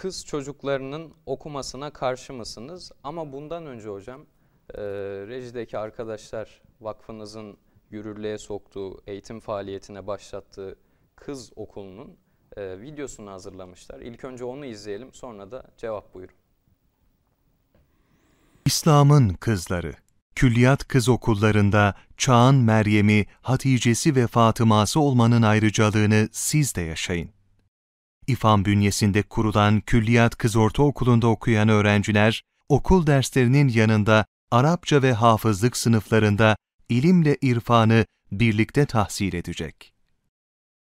kız çocuklarının okumasına karşı mısınız? Ama bundan önce hocam e, rejideki arkadaşlar vakfınızın yürürlüğe soktuğu, eğitim faaliyetine başlattığı kız okulunun e, videosunu hazırlamışlar. İlk önce onu izleyelim sonra da cevap buyurun. İslam'ın kızları Külliyat kız okullarında çağın Meryem'i, Hatice'si ve Fatıması olmanın ayrıcalığını siz de yaşayın. İFAM bünyesinde kurulan Külliyat Kız Ortaokulu'nda okuyan öğrenciler, okul derslerinin yanında Arapça ve hafızlık sınıflarında ilimle irfanı birlikte tahsil edecek.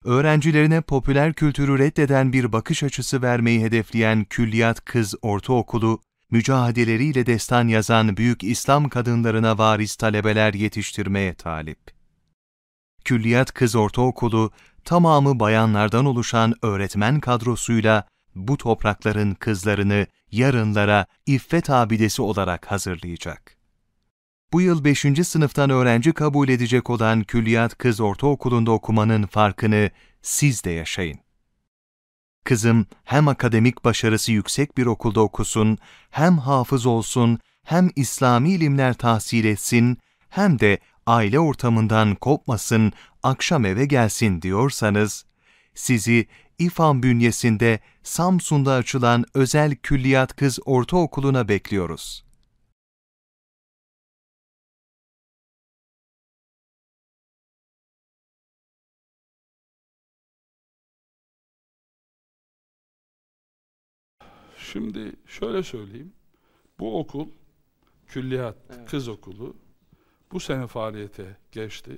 Öğrencilerine popüler kültürü reddeden bir bakış açısı vermeyi hedefleyen Külliyat Kız Ortaokulu, mücadeleleriyle destan yazan büyük İslam kadınlarına varis talebeler yetiştirmeye talip. Külliyat Kız Ortaokulu, tamamı bayanlardan oluşan öğretmen kadrosuyla bu toprakların kızlarını yarınlara iffet abidesi olarak hazırlayacak. Bu yıl 5. sınıftan öğrenci kabul edecek olan Külliyat Kız Ortaokulu'nda okumanın farkını siz de yaşayın. Kızım hem akademik başarısı yüksek bir okulda okusun, hem hafız olsun, hem İslami ilimler tahsil etsin, hem de aile ortamından kopmasın, akşam eve gelsin diyorsanız, sizi İFAM bünyesinde Samsun'da açılan özel külliyat kız ortaokuluna bekliyoruz. Şimdi şöyle söyleyeyim. Bu okul, külliyat evet. kız okulu, bu sene faaliyete geçti.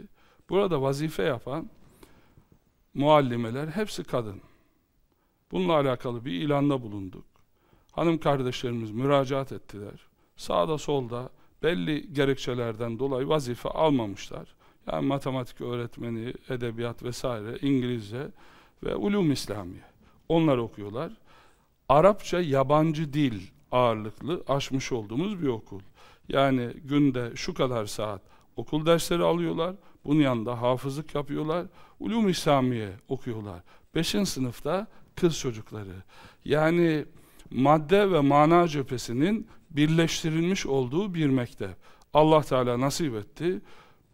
Burada vazife yapan muallimeler hepsi kadın. Bununla alakalı bir ilanda bulunduk. Hanım kardeşlerimiz müracaat ettiler. Sağda solda belli gerekçelerden dolayı vazife almamışlar. Yani matematik öğretmeni, edebiyat vesaire, İngilizce ve ulum İslamiye. Onlar okuyorlar. Arapça yabancı dil ağırlıklı açmış olduğumuz bir okul. Yani günde şu kadar saat okul dersleri alıyorlar. Bunun yanında hafızlık yapıyorlar. Ulum İslamiye okuyorlar. Beşinci sınıfta kız çocukları. Yani madde ve mana cephesinin birleştirilmiş olduğu bir mektep. Allah Teala nasip etti.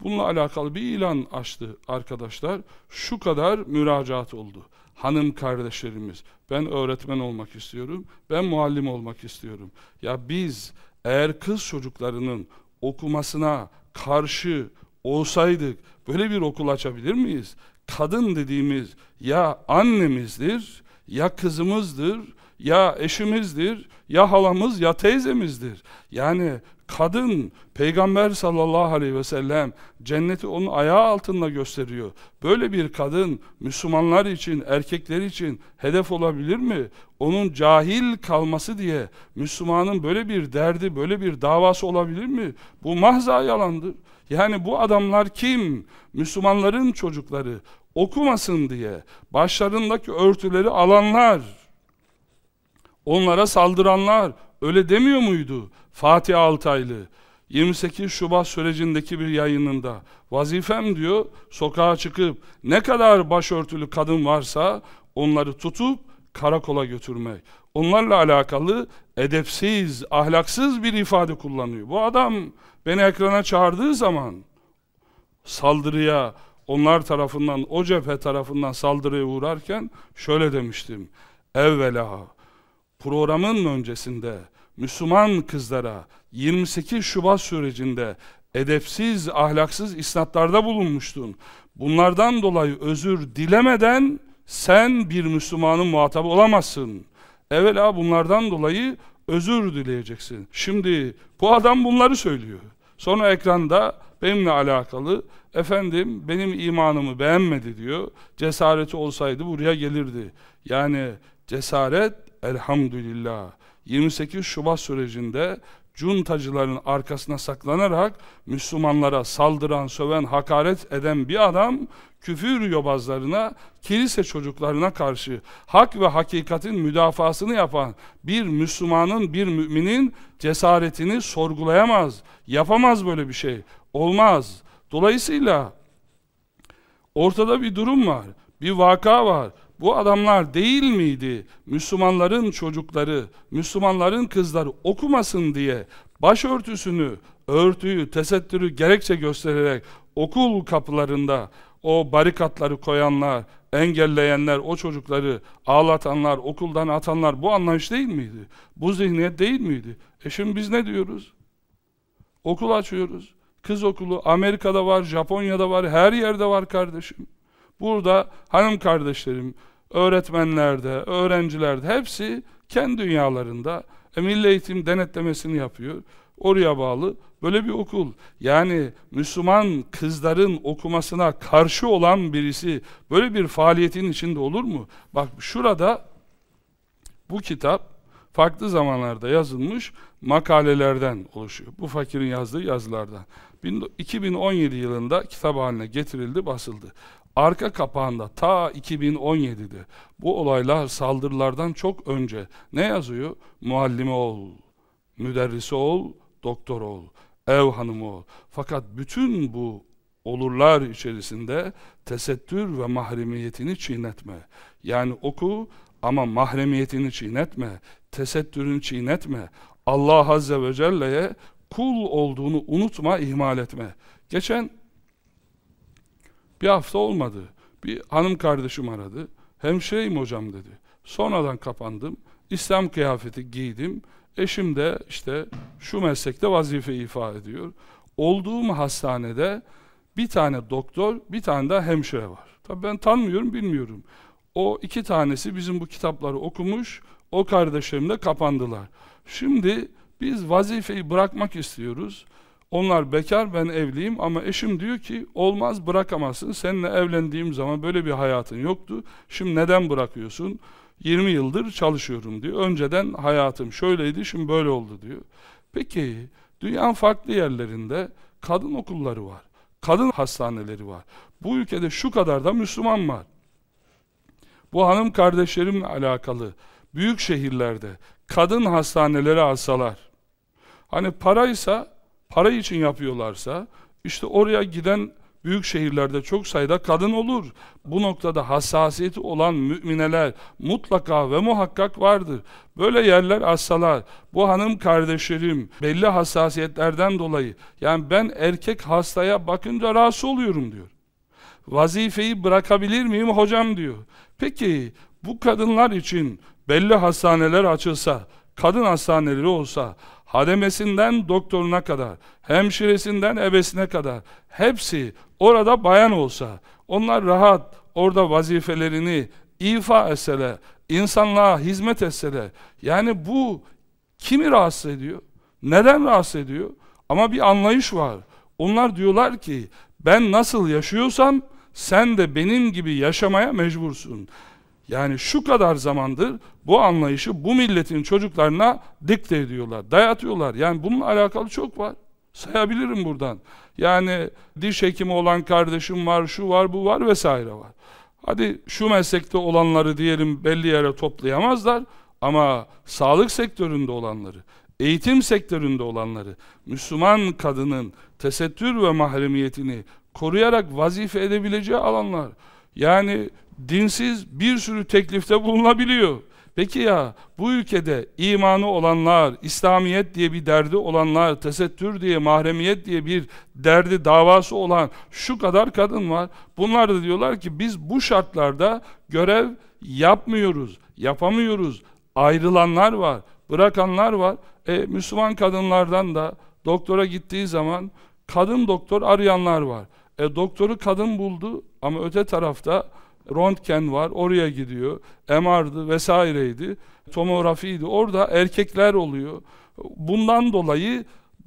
Bununla alakalı bir ilan açtı arkadaşlar. Şu kadar müracaat oldu. Hanım kardeşlerimiz, ben öğretmen olmak istiyorum, ben muallim olmak istiyorum. Ya biz eğer kız çocuklarının okumasına karşı olsaydık böyle bir okul açabilir miyiz? Kadın dediğimiz ya annemizdir, ya kızımızdır, ya eşimizdir, ya halamız, ya teyzemizdir. Yani kadın, Peygamber sallallahu aleyhi ve sellem cenneti onun ayağı altında gösteriyor. Böyle bir kadın Müslümanlar için, erkekler için hedef olabilir mi? Onun cahil kalması diye Müslümanın böyle bir derdi, böyle bir davası olabilir mi? Bu mahza yalandır. Yani bu adamlar kim? Müslümanların çocukları okumasın diye başlarındaki örtüleri alanlar, onlara saldıranlar öyle demiyor muydu Fatih Altaylı? 28 Şubat sürecindeki bir yayınında vazifem diyor sokağa çıkıp ne kadar başörtülü kadın varsa onları tutup karakola götürmek. Onlarla alakalı edepsiz, ahlaksız bir ifade kullanıyor. Bu adam beni ekrana çağırdığı zaman saldırıya, onlar tarafından, o cephe tarafından saldırıya uğrarken şöyle demiştim. Evvela programın öncesinde Müslüman kızlara 28 Şubat sürecinde edepsiz, ahlaksız isnatlarda bulunmuştun. Bunlardan dolayı özür dilemeden sen bir Müslümanın muhatabı olamazsın. Evvela bunlardan dolayı özür dileyeceksin. Şimdi bu adam bunları söylüyor. Sonra ekranda benimle alakalı efendim benim imanımı beğenmedi diyor. Cesareti olsaydı buraya gelirdi. Yani cesaret elhamdülillah 28 Şubat sürecinde cuntacıların arkasına saklanarak Müslümanlara saldıran, söven, hakaret eden bir adam küfür yobazlarına, kilise çocuklarına karşı hak ve hakikatin müdafasını yapan bir Müslümanın, bir müminin cesaretini sorgulayamaz. Yapamaz böyle bir şey. Olmaz. Dolayısıyla ortada bir durum var. Bir vaka var. Bu adamlar değil miydi Müslümanların çocukları, Müslümanların kızları okumasın diye başörtüsünü, örtüyü, tesettürü gerekçe göstererek okul kapılarında o barikatları koyanlar, engelleyenler, o çocukları ağlatanlar, okuldan atanlar bu anlayış değil miydi? Bu zihniyet değil miydi? E şimdi biz ne diyoruz? Okul açıyoruz. Kız okulu Amerika'da var, Japonya'da var, her yerde var kardeşim. Burada hanım kardeşlerim, öğretmenlerde, öğrencilerde hepsi kendi dünyalarında e, milli eğitim denetlemesini yapıyor. Oraya bağlı böyle bir okul. Yani Müslüman kızların okumasına karşı olan birisi böyle bir faaliyetin içinde olur mu? Bak şurada bu kitap farklı zamanlarda yazılmış makalelerden oluşuyor. Bu fakirin yazdığı yazılardan. 2017 yılında kitap haline getirildi, basıldı. Arka kapağında ta 2017'de bu olaylar saldırılardan çok önce ne yazıyor? Muallime ol, müderrisi ol, doktor ol, ev hanımı ol. Fakat bütün bu olurlar içerisinde tesettür ve mahremiyetini çiğnetme. Yani oku ama mahremiyetini çiğnetme, tesettürünü çiğnetme. Allah Azze ve Celle'ye kul olduğunu unutma, ihmal etme. Geçen bir hafta olmadı. Bir hanım kardeşim aradı. Hemşireyim hocam dedi. Sonradan kapandım. İslam kıyafeti giydim. Eşim de işte şu meslekte vazife ifa ediyor. Olduğum hastanede bir tane doktor, bir tane de hemşire var. Tabii ben tanımıyorum, bilmiyorum. O iki tanesi bizim bu kitapları okumuş, o kardeşlerim de kapandılar. Şimdi biz vazifeyi bırakmak istiyoruz. Onlar bekar, ben evliyim ama eşim diyor ki olmaz bırakamazsın. Seninle evlendiğim zaman böyle bir hayatın yoktu. Şimdi neden bırakıyorsun? 20 yıldır çalışıyorum diyor. Önceden hayatım şöyleydi, şimdi böyle oldu diyor. Peki dünyanın farklı yerlerinde kadın okulları var. Kadın hastaneleri var. Bu ülkede şu kadar da Müslüman var. Bu hanım kardeşlerimle alakalı büyük şehirlerde kadın hastaneleri alsalar, hani paraysa, para için yapıyorlarsa, işte oraya giden büyük şehirlerde çok sayıda kadın olur. Bu noktada hassasiyeti olan mümineler mutlaka ve muhakkak vardır. Böyle yerler assalar, bu hanım kardeşlerim belli hassasiyetlerden dolayı, yani ben erkek hastaya bakınca rahatsız oluyorum diyor. Vazifeyi bırakabilir miyim hocam diyor. Peki bu kadınlar için belli hastaneler açılsa, kadın hastaneleri olsa, hademesinden doktoruna kadar, hemşiresinden ebesine kadar hepsi orada bayan olsa, onlar rahat orada vazifelerini ifa etseler, insanlığa hizmet etseler, yani bu kimi rahatsız ediyor? Neden rahatsız ediyor? Ama bir anlayış var. Onlar diyorlar ki, ben nasıl yaşıyorsam, sen de benim gibi yaşamaya mecbursun. Yani şu kadar zamandır bu anlayışı bu milletin çocuklarına dikte ediyorlar, dayatıyorlar. Yani bununla alakalı çok var. Sayabilirim buradan. Yani diş hekimi olan kardeşim var, şu var, bu var vesaire var. Hadi şu meslekte olanları diyelim belli yere toplayamazlar ama sağlık sektöründe olanları, eğitim sektöründe olanları, Müslüman kadının tesettür ve mahremiyetini koruyarak vazife edebileceği alanlar. Yani dinsiz bir sürü teklifte bulunabiliyor. Peki ya bu ülkede imanı olanlar, İslamiyet diye bir derdi olanlar, tesettür diye, mahremiyet diye bir derdi, davası olan şu kadar kadın var. Bunlar da diyorlar ki biz bu şartlarda görev yapmıyoruz, yapamıyoruz. Ayrılanlar var, bırakanlar var. E, Müslüman kadınlardan da doktora gittiği zaman kadın doktor arayanlar var. E, doktoru kadın buldu ama öte tarafta röntgen var, oraya gidiyor. MR'dı vesaireydi, tomografiydi. Orada erkekler oluyor. Bundan dolayı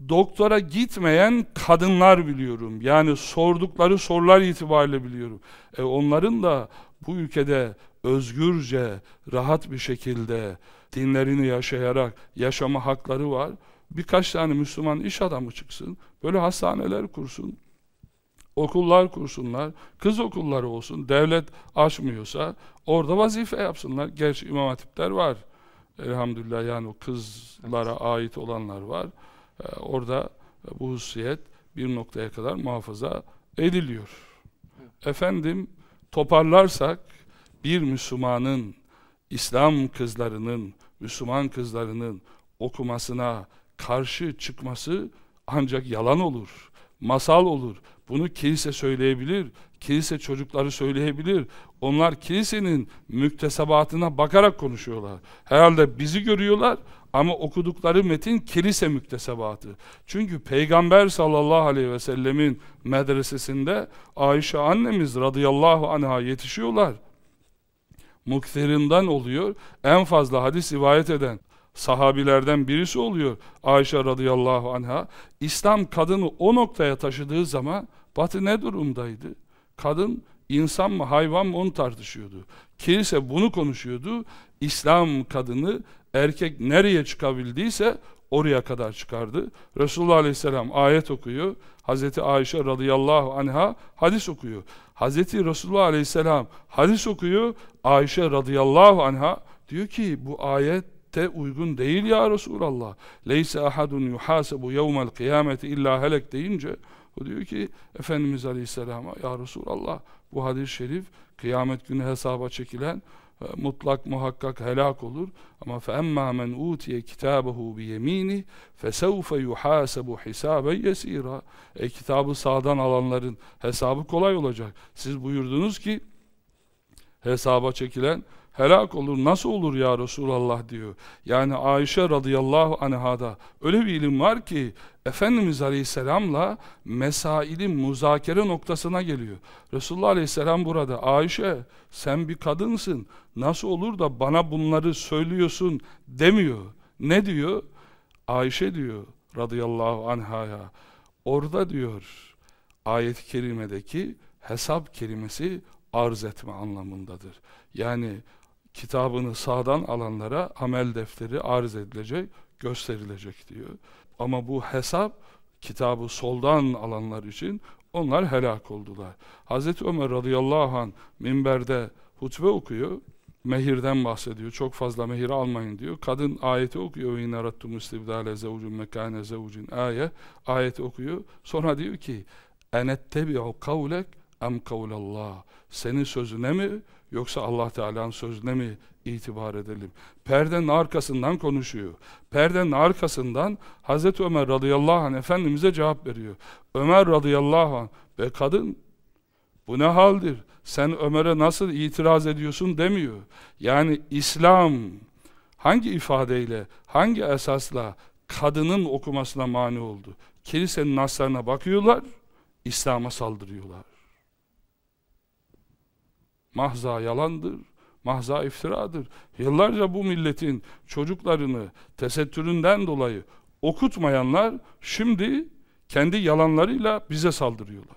doktora gitmeyen kadınlar biliyorum. Yani sordukları sorular itibariyle biliyorum. E onların da bu ülkede özgürce, rahat bir şekilde dinlerini yaşayarak yaşama hakları var. Birkaç tane Müslüman iş adamı çıksın, böyle hastaneler kursun okullar kursunlar, kız okulları olsun, devlet açmıyorsa orada vazife yapsınlar. Gerçi imam hatipler var. Elhamdülillah yani o kızlara evet. ait olanlar var. Ee, orada bu hususiyet bir noktaya kadar muhafaza ediliyor. Evet. Efendim toparlarsak bir Müslümanın, İslam kızlarının, Müslüman kızlarının okumasına karşı çıkması ancak yalan olur, masal olur. Bunu kilise söyleyebilir, kilise çocukları söyleyebilir. Onlar kilisenin müktesebatına bakarak konuşuyorlar. Herhalde bizi görüyorlar ama okudukları metin kilise müktesebatı. Çünkü Peygamber sallallahu aleyhi ve sellemin medresesinde Ayşe annemiz radıyallahu anha yetişiyorlar. Muktirinden oluyor. En fazla hadis rivayet eden sahabilerden birisi oluyor Ayşe radıyallahu anha. İslam kadını o noktaya taşıdığı zaman Batı ne durumdaydı? Kadın insan mı hayvan mı onu tartışıyordu. Kilise bunu konuşuyordu. İslam kadını erkek nereye çıkabildiyse oraya kadar çıkardı. Resulullah Aleyhisselam ayet okuyor. Hazreti Ayşe radıyallahu anha hadis okuyor. Hazreti Resulullah Aleyhisselam hadis okuyor. Ayşe radıyallahu anha diyor ki bu ayette uygun değil ya Resulallah. Leyse ahadun yuhasebu yevmel kıyameti illa helek deyince o diyor ki Efendimiz Aleyhisselam'a ya Resulallah bu hadis-i şerif kıyamet günü hesaba çekilen e, mutlak muhakkak helak olur ama فَاَمَّا مَنْ اُوْتِيَ كِتَابَهُ بِيَم۪ينِهِ فَسَوْفَ يُحَاسَبُ حِسَابًا يَس۪يرًا E kitabı sağdan alanların hesabı kolay olacak. Siz buyurdunuz ki hesaba çekilen helak olur. Nasıl olur ya Resulallah diyor. Yani Ayşe radıyallahu anhada öyle bir ilim var ki Efendimiz aleyhisselamla mesaili muzakere noktasına geliyor. Resulullah aleyhisselam burada Ayşe sen bir kadınsın nasıl olur da bana bunları söylüyorsun demiyor. Ne diyor? Ayşe diyor radıyallahu anhaya orada diyor ayet-i kerimedeki hesap kelimesi arz etme anlamındadır. Yani kitabını sağdan alanlara amel defteri arz edilecek, gösterilecek diyor. Ama bu hesap kitabı soldan alanlar için onlar helak oldular. Hazreti Ömer radıyallahu an minberde hutbe okuyor. Mehirden bahsediyor. Çok fazla mehir almayın diyor. Kadın ayeti okuyor. İn arattum istibdale zevcun mekane zevcin aye. Ayeti okuyor. Sonra diyor ki enettebi'u kavlek em kavlallah. Senin sözüne mi Yoksa Allah Teala'nın sözüne mi itibar edelim? Perdenin arkasından konuşuyor. Perdenin arkasından Hazreti Ömer radıyallahu anh Efendimiz'e cevap veriyor. Ömer radıyallahu anh be kadın bu ne haldir? Sen Ömer'e nasıl itiraz ediyorsun demiyor. Yani İslam hangi ifadeyle, hangi esasla kadının okumasına mani oldu? Kilisenin naslarına bakıyorlar, İslam'a saldırıyorlar mahza yalandır, mahza iftiradır. Yıllarca bu milletin çocuklarını tesettüründen dolayı okutmayanlar şimdi kendi yalanlarıyla bize saldırıyorlar.